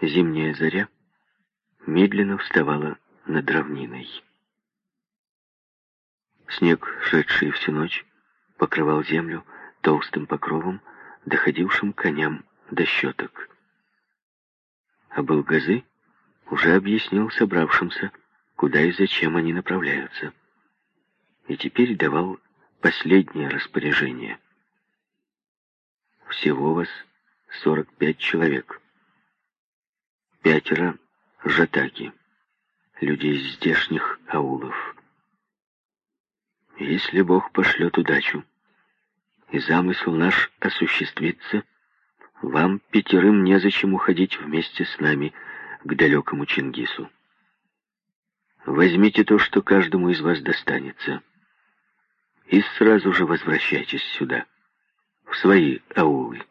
Зимняя заря медленно вставала над равниной. Снег, шедший всю ночь, покрывал землю толстым покровом, доходившим коням до щеток. А Балгазы уже объяснил собравшимся, куда и зачем они направляются. И теперь давал последнее распоряжение. Всего вас 45 человек. Пятеро жатаки, людей здешних аулов. Если Бог пошлет удачу, и замысел наш осуществится, вам пятерым незачем уходить вместе с нами к далекому Чингису. Возьмите то, что каждому из вас достанется, и сразу же возвращайтесь сюда, в свои аулы.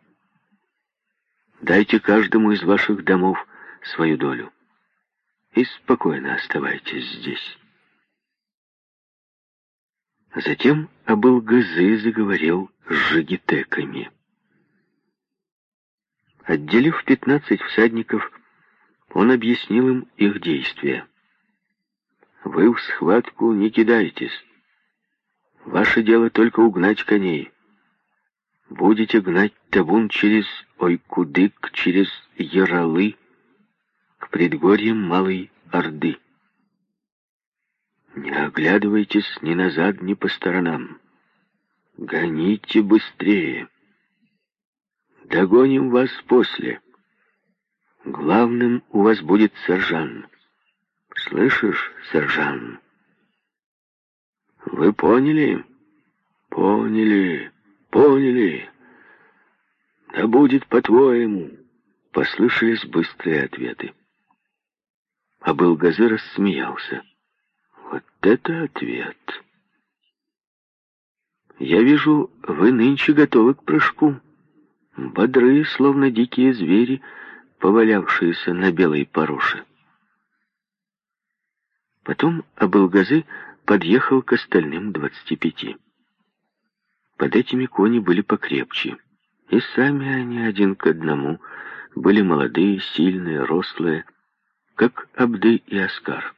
Дайте каждому из ваших домов свою долю и спокойно оставайтесь здесь. Затем Абылгазы заговорил с жигитеками. Отделив пятнадцать всадников, он объяснил им их действия. «Вы в схватку не кидайтесь. Ваше дело только угнать коней. Будете гнать табун через Ойкудык, через Яралы, к предгорьям Малой Орды. Не оглядывайтесь ни назад, ни по сторонам. Гоните быстрее. Догоним вас после. Главным у вас будет Сержан. Слышишь, Сержан? Вы поняли? Поняли, поняли. Да будет по-твоему. Послышались быстрые ответы. А Белгазы рассмеялся. Вот это ответ! Я вижу, вы нынче готовы к прыжку. Бодры, словно дикие звери, повалявшиеся на белой пороше. Потом Абылгазы подъехал к остальным двадцати пяти. Под этими кони были покрепче, и сами они один к одному были молодые, сильные, рослые, как Абды и Аскар.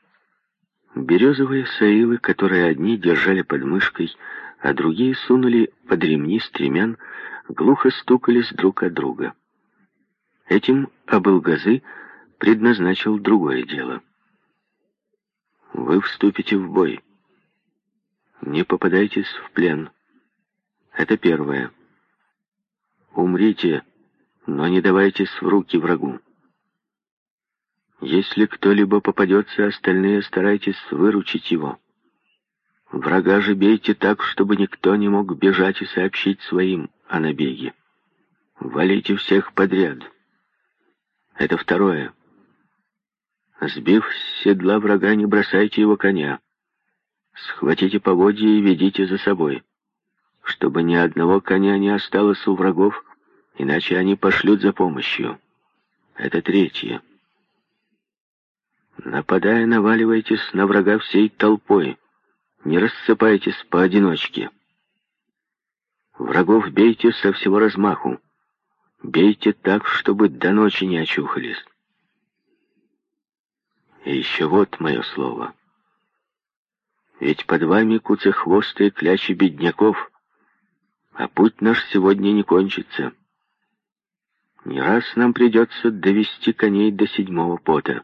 Березовые саилы, которые одни держали под мышкой, а другие сунули под ремни стремян, глухо стукались друг от друга. Этим Абылгазы предназначил другое дело. Вы вступите в бой. Не попадайтесь в плен. Это первое. Умрите, но не давайтесь в руки врагу. Если кто-либо попадется, остальные старайтесь выручить его. Врага же бейте так, чтобы никто не мог бежать и сообщить своим о набеге. Валите всех подряд. Это второе. Сбив с седла врага, не бросайте его коня. Схватите поводья и ведите за собой, чтобы ни одного коня не осталось у врагов, иначе они пошлют за помощью. Это третье. Нападая, наваливайтесь на врага всей толпой. Не рассыпайтесь поодиночке. Врагов бейте со всего размаху. Бейте так, чтобы до ночи не очухались. И еще вот мое слово. Ведь под вами куцехвостые клячи бедняков, а путь наш сегодня не кончится. Не раз нам придется довести коней до седьмого пота.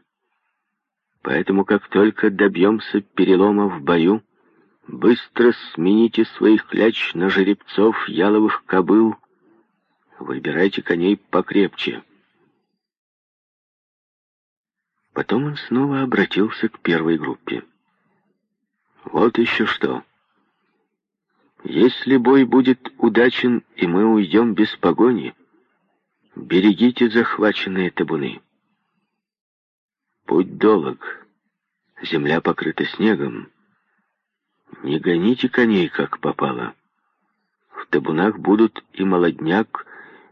Поэтому, как только добьемся перелома в бою, быстро смените своих кляч на жеребцов яловых кобыл, выбирайте коней покрепче. Потом он снова обратился к первой группе. Вот еще что. Если бой будет удачен, и мы уйдем без погони, берегите захваченные табуны. Путь долг, земля покрыта снегом. Не гоните коней, как попало. В табунах будут и молодняк,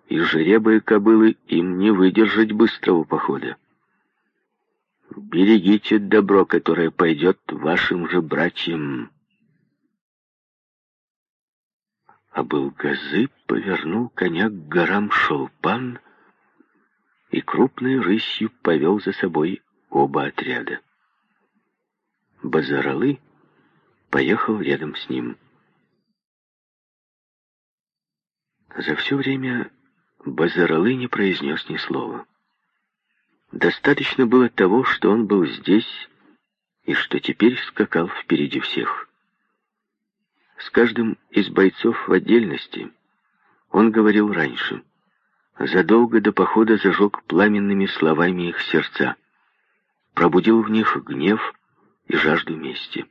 и жеребы и кобылы, им не выдержать быстрого похода. Берегите добро, которое пойдет вашим же братьям. А был Газы повернул коня к горам Шолпан и крупной рысью повел за собой оба отряда. Базаралы поехал рядом с ним. За все время Базаралы не произнес ни слова. Достаточно было того, что он был здесь и что теперь скакал впереди всех. С каждым из бойцов в отдельности он говорил раньше. Задолго до похода зажег пламенными словами их сердца, пробудил в них гнев и жажду мести.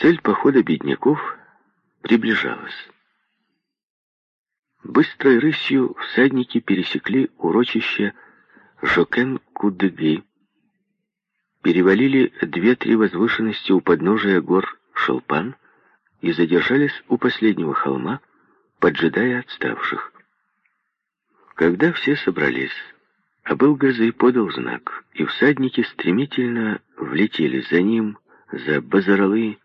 Цель похода бедняков приближалась. Быстрой рысью всадники пересекли урочище Жокен-Кудыги, перевалили две-три возвышенности у подножия гор Шелпан и задержались у последнего холма, поджидая отставших. Когда все собрались, Абыл-Газы подал знак, и всадники стремительно влетели за ним, за Базаралы,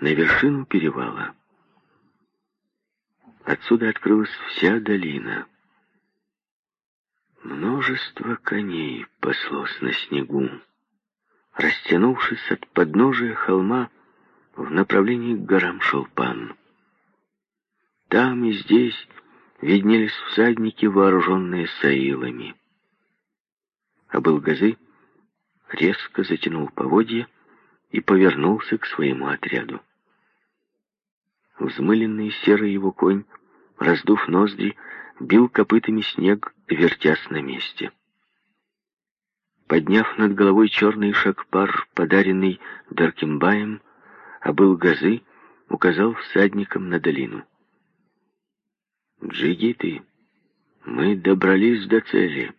на вершину перевала. Отсюда открылась вся долина. Множество коней паслось на снегу, растянувшись от подножия холма в направлении к горам Шелпан. Там и здесь виднелись всадники, вооруженные саилами. А Былгазы резко затянул поводья и повернулся к своему отряду. Взмыленный серый его конь, раздув ноздри, бил копытами снег, вертясь на месте. Подняв над головой черный шагпар, подаренный Даркимбаем, Абыл Газы указал всадникам на долину. «Джигиты, мы добрались до цели.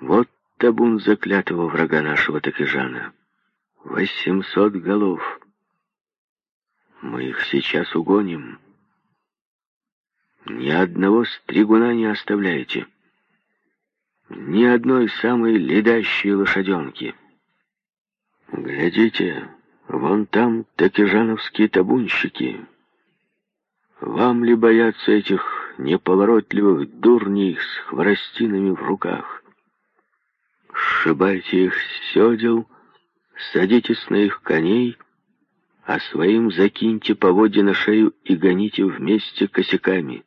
Вот табун заклятого врага нашего Такижана. Восемьсот голов». Мы их сейчас угоним. Ни одного стригуна не оставляйте. Ни одной самой ледащей лошаденки. Глядите, вон там такижановские табунщики. Вам ли бояться этих неповоротливых дурней с хворостинами в руках? Сшибайте их с седел, садитесь на их коней а своим закиньте поводья на шею и гоните вместе косяками.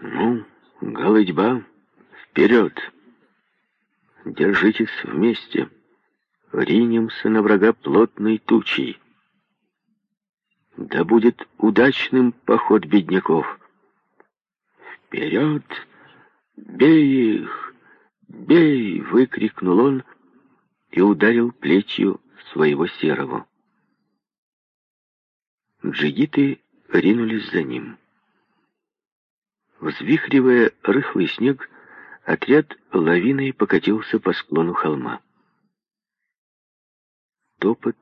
Ну, голодьба, вперед! Держитесь вместе, ринемся на врага плотной тучей. Да будет удачным поход бедняков. Вперед! Бей их! Бей! выкрикнул он и ударил плетью своего серого. Джигиты ринулись за ним. Взвихривая рыхлый снег, отряд лавиной покатился по склону холма. Топот,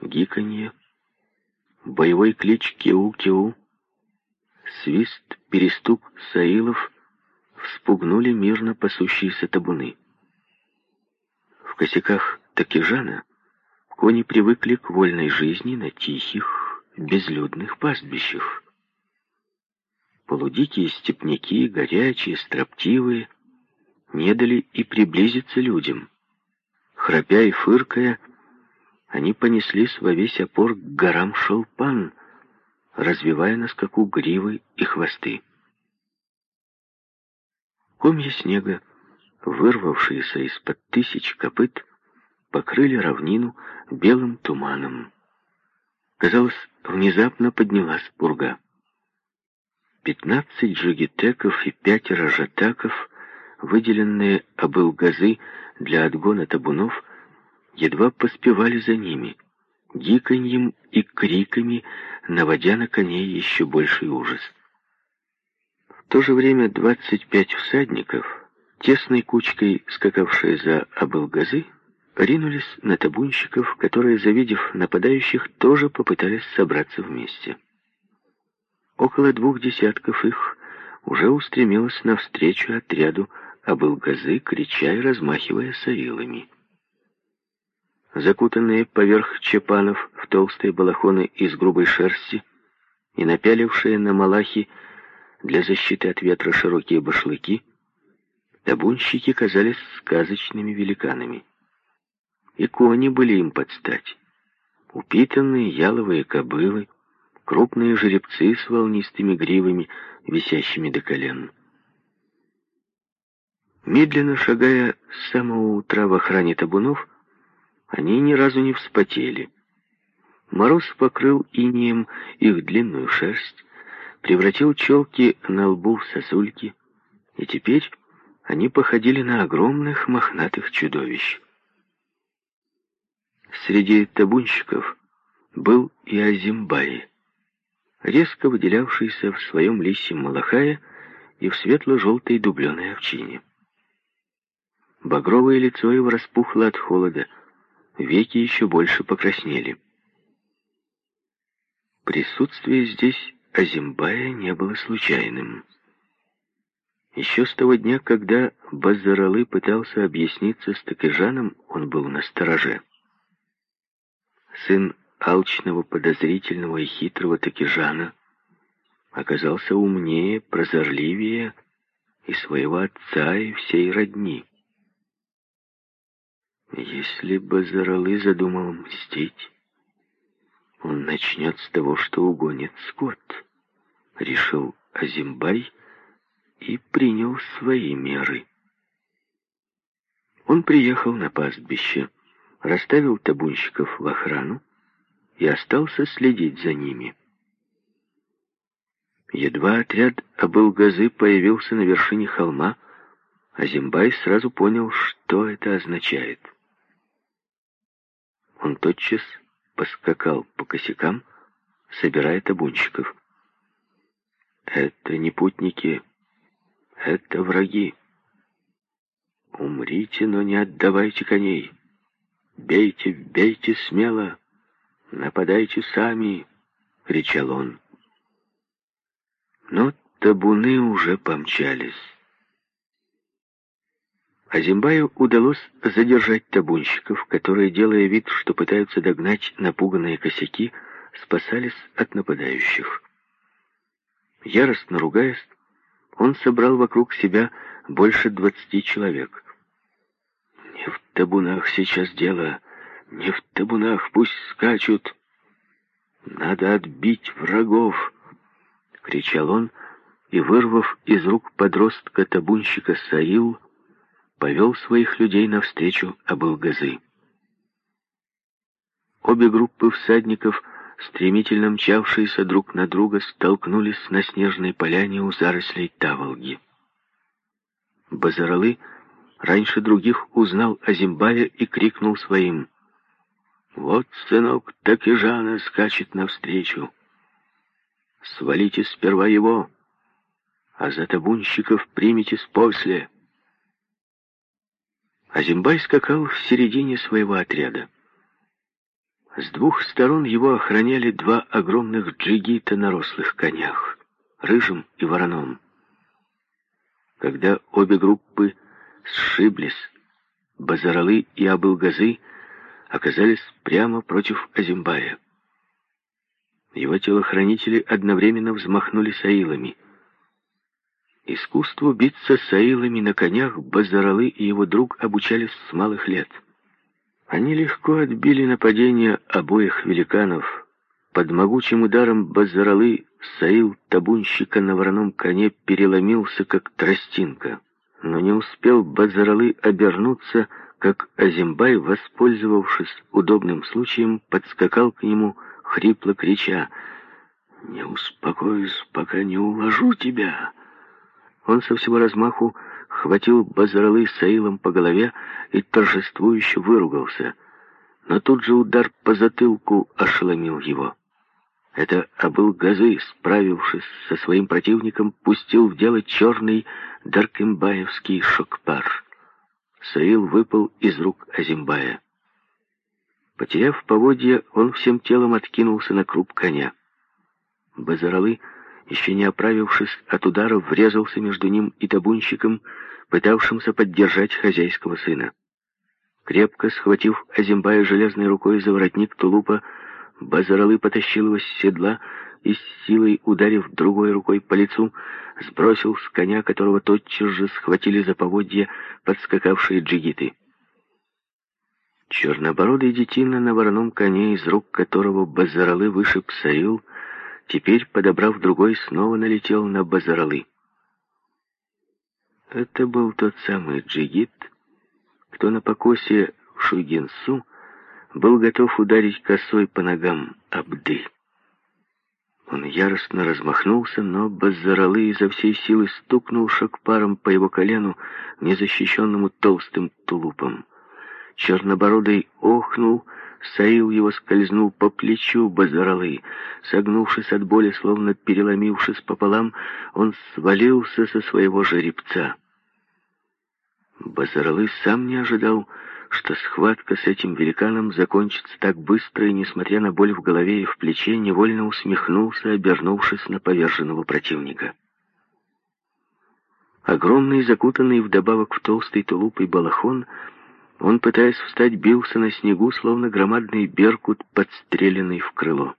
гиканье, боевой клич «Кеу-Кеу», свист, перестук саилов вспугнули мирно пасущиеся табуны. В косяках Такижана кони привыкли к вольной жизни на тихих, безлюдных пастбищах. Полудикие степняки, горячие, строптивые, не дали и приблизиться людям. Храпя и фыркая, они понеслись во весь опор к горам Шелпан, развивая на скаку гривы и хвосты. Комья снега, вырвавшиеся из-под тысяч копыт, покрыли равнину белым туманом. Казалось, внезапно поднялась пурга. Пятнадцать джигитеков и пятеро жатаков, выделенные обылгазы для отгона табунов, едва поспевали за ними, гиканьем и криками, наводя на коней еще больший ужас. То же время двадцать пять всадников, тесной кучкой скакавшие за обылгазы, ринулись на табунщиков, которые, завидев нападающих, тоже попытались собраться вместе. Около двух десятков их уже устремилось навстречу отряду Абылгазы, крича и размахивая савилами. Закутанные поверх чепанов в толстые балахоны из грубой шерсти и напялившие на малахи для защиты от ветра широкие башлыки, табунщики казались сказочными великанами. И кони были им под стать. Упитанные яловые кобылы, крупные жеребцы с волнистыми гривами, висящими до колен. Медленно шагая с самого утра в охране табунов, они ни разу не вспотели. Мороз покрыл инеем их длинную шерсть, превратил челки на лбу в сосульки, и теперь они походили на огромных мохнатых чудовищ. Среди табунщиков был и Азимбай, резко выделявшийся в своем лисьем малахае и в светло-желтой дубленой овчине. Багровое лицо его распухло от холода, веки еще больше покраснели. Присутствие здесь Азимбая не было случайным. Еще с того дня, когда Базаралы пытался объясниться с Такижаном, он был на стороже. Сын алчного, подозрительного и хитрого Такижана оказался умнее, прозорливее и своего отца, и всей родни. Если Базаралы задумал мстить, он начнет с того, что угонит скот, решил Азимбай и принял свои меры. Он приехал на пастбище, расставил табунщиков в охрану и остался следить за ними. Едва отряд Абылгазы появился на вершине холма, Азимбай сразу понял, что это означает. Он тотчас поскакал по косякам, собирая табунщиков. «Это не путники, это враги. Умрите, но не отдавайте коней. Бейте, бейте смело, нападайте сами!» — кричал он. Но табуны уже помчались. Азимбаю удалось задержать табунщиков, которые, делая вид, что пытаются догнать напуганные косяки, спасались от нападающих. Яростно ругаясь, он собрал вокруг себя больше двадцати человек. «Не в табунах сейчас дело, не в табунах, пусть скачут. Надо отбить врагов!» — кричал он, и, вырвав из рук подростка-табунщика Саил, повел своих людей навстречу Абылгазы. Обе группы всадников, стремительно мчавшиеся друг на друга, столкнулись на снежной поляне у зарослей Таволги. Базаралы раньше других узнал Азимбая и крикнул своим «Вот, сынок, так и Жана скачет навстречу! Свалите сперва его, а за табунщиков примитесь после!» Азимбай скакал в середине своего отряда. С двух сторон его охраняли два огромных джигита на рослых конях, рыжим и вороном. Когда обе группы сшиблись, Базаралы и Абылгазы оказались прямо против Азимбая. Его телохранители одновременно взмахнули саилами. Искусству биться с аилами на конях Базаралы и его друг обучались с малых лет. Они легко отбили нападение обоих великанов. Под могучим ударом Базаралы Саил табунщика на вороном коне переломился, как тростинка. Но не успел Базаралы обернуться, как Азимбай, воспользовавшись удобным случаем, подскакал к нему, хрипло крича «Не успокоюсь, пока не уложу тебя!» Он со всего размаху хватил Базаралы Саилом по голове и торжествующе выругался. Но тут же удар по затылку ошеломил его. Это Абыл Газы, справившись со своим противником, пустил в дело черный Даркембаевский шокпар. Саил выпал из рук Азимбая. Потеряв поводья, он всем телом откинулся на круп коня. Базаралы еще не оправившись от удара, врезался между ним и табунщиком, пытавшимся поддержать хозяйского сына. Крепко схватив Азимбая железной рукой за воротник тулупа, Базаралы потащил его с седла и с силой ударив другой рукой по лицу, сбросил с коня, которого тотчас же схватили за поводья подскакавшие джигиты. Чернобородый детина на вороном коне, из рук которого Базаралы вышиб Саил, теперь, подобрав другой, снова налетел на Базаралы. Это был тот самый джигит, кто на покосе в Шуйгенсу был готов ударить косой по ногам Абды. Он яростно размахнулся, но Базаралы изо всей силы стукнул шагпаром по его колену, незащищенному толстым тулупом. Чернобородый охнул, Саил его скользнул по плечу Базаралы. Согнувшись от боли, словно переломившись пополам, он свалился со своего жеребца. Базаралы сам не ожидал, что схватка с этим великаном закончится так быстро, и, несмотря на боль в голове и в плече, невольно усмехнулся, обернувшись на поверженного противника. Огромный, закутанный вдобавок в толстый тулуп и балахон, он, пытаясь встать, бился на снегу, словно громадный беркут, подстреленный в крыло.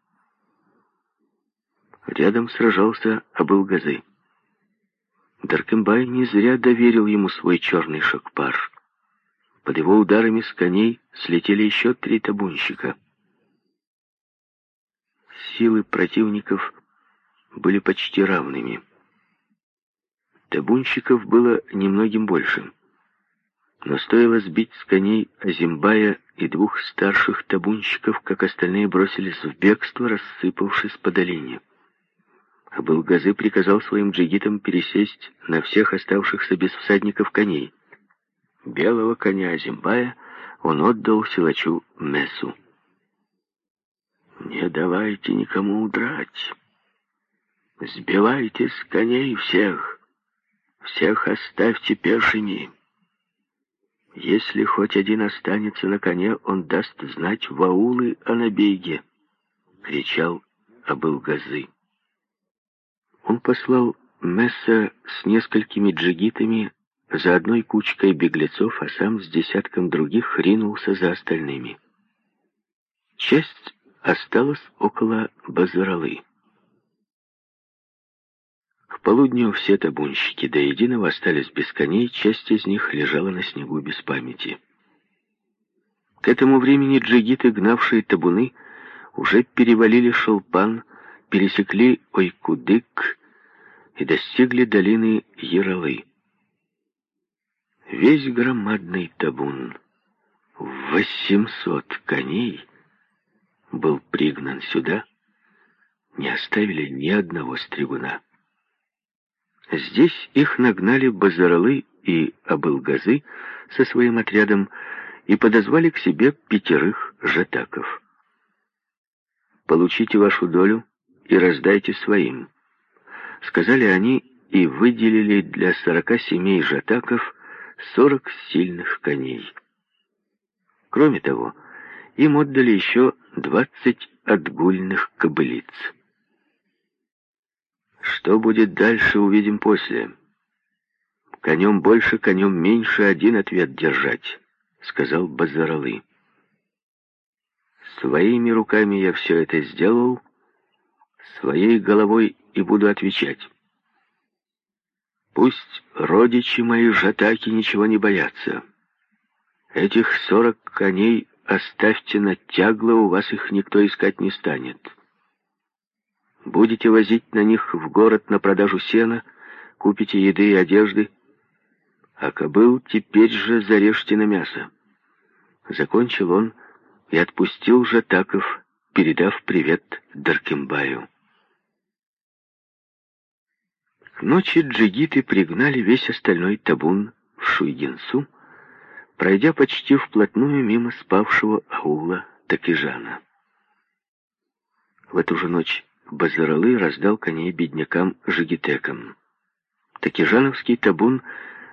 Рядом сражался Абылгазы. Даркембай не зря доверил ему свой черный шокпар. Под его ударами с коней слетели еще три табунщика. Силы противников были почти равными. Табунщиков было немногим больше. Но стоило сбить с коней Азимбая и двух старших табунщиков, как остальные бросились в бегство, рассыпавшись по долине. Абылгазы приказал своим джигитам пересесть на всех оставшихся без всадников коней. Белого коня Азимбая он отдал силачу Месу. «Не давайте никому удрать. Сбивайте с коней всех. Всех оставьте пешими. Если хоть один останется на коне, он даст знать в аулы о набеге», — кричал Абылгазы. Он послал Месса с несколькими джигитами за одной кучкой беглецов, а сам с десятком других ринулся за остальными. Часть осталась около Базаралы. Полудню все табунщики до единого остались без коней, часть из них лежала на снегу без памяти. К этому времени джигиты, гнавшие табуны, уже перевалили Шелпан, пересекли Ойкудык и достигли долины Яралы. Весь громадный табун восемьсот коней был пригнан сюда, не оставили ни одного стригуна. Здесь их нагнали Базаралы и Абылгазы со своим отрядом и подозвали к себе пятерых жатаков. «Получите вашу долю и раздайте своим», — сказали они и выделили для сорока семей жатаков сорок сильных коней. Кроме того, им отдали еще двадцать отгульных кобылиц. Что будет дальше, увидим после. Конем больше, конем меньше, один ответ держать, сказал Базаралы. Своими руками я все это сделал, своей головой и буду отвечать. Пусть родичи мои жатаки ничего не боятся. Этих сорок коней оставьте на тягло, у вас их никто искать не станет. Будете возить на них в город на продажу сена, купите еды и одежды, а кобыл теперь же зарежьте на мясо. Закончил он и отпустил жатаков, передав привет Даркембаю. К ночи джигиты пригнали весь остальной табун в Шуйгенсу, пройдя почти вплотную мимо спавшего аула Такижана. В эту же ночь Базаралы раздал коней беднякам-жигитекам. Такижановский табун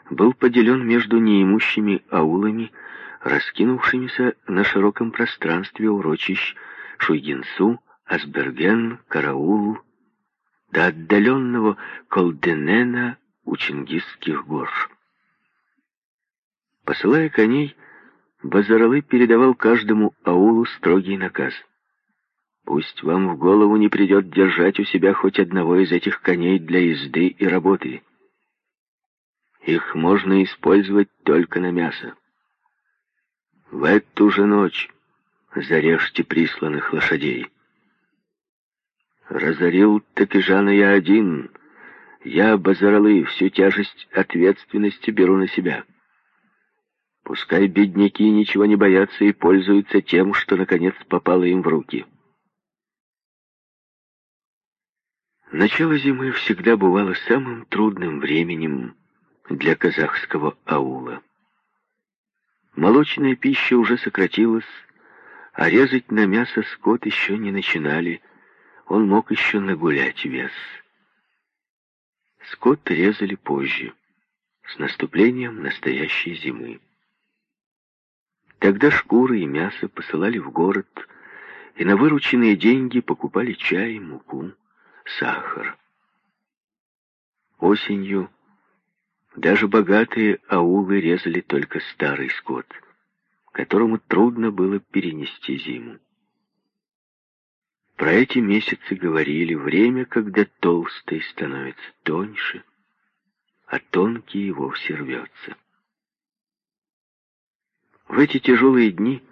был поделен между неимущими аулами, раскинувшимися на широком пространстве урочищ Шуйгенсу, Асберген, Караул, до отдаленного Колденена у Чингисских гор. Посылая коней, Базаралы передавал каждому аулу строгий наказ. Пусть вам в голову не придет держать у себя хоть одного из этих коней для езды и работы. Их можно использовать только на мясо. В эту же ночь зарежьте присланных лошадей. Разорил Такижана я один. Я, Базаралы, всю тяжесть ответственности беру на себя. Пускай бедняки ничего не боятся и пользуются тем, что наконец попало им в руки. Начало зимы всегда бывало самым трудным временем для казахского аула. Молочная пища уже сократилась, а резать на мясо скот еще не начинали, он мог еще нагулять вес. Скот резали позже, с наступлением настоящей зимы. Тогда шкуры и мясо посылали в город, и на вырученные деньги покупали чай, муку, сахар. Осенью даже богатые аулы резали только старый скот, которому трудно было перенести зиму. Про эти месяцы говорили время, когда толстый становится тоньше, а тонкий и вовсе рвется. В эти тяжелые дни,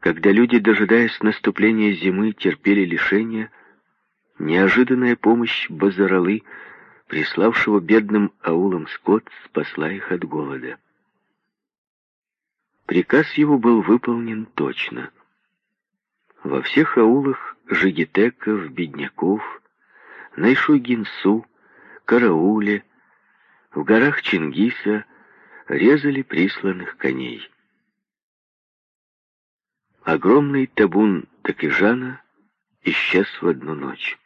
когда люди, дожидаясь наступления зимы, терпели лишения, неожиданная помощь Базаралы — приславшего бедным аулам скот, спасла их от голода. Приказ его был выполнен точно. Во всех аулах жигитеков, бедняков, Найшугинсу, Карауле, в горах Чингиса резали присланных коней. Огромный табун Такижана исчез в одну ночь.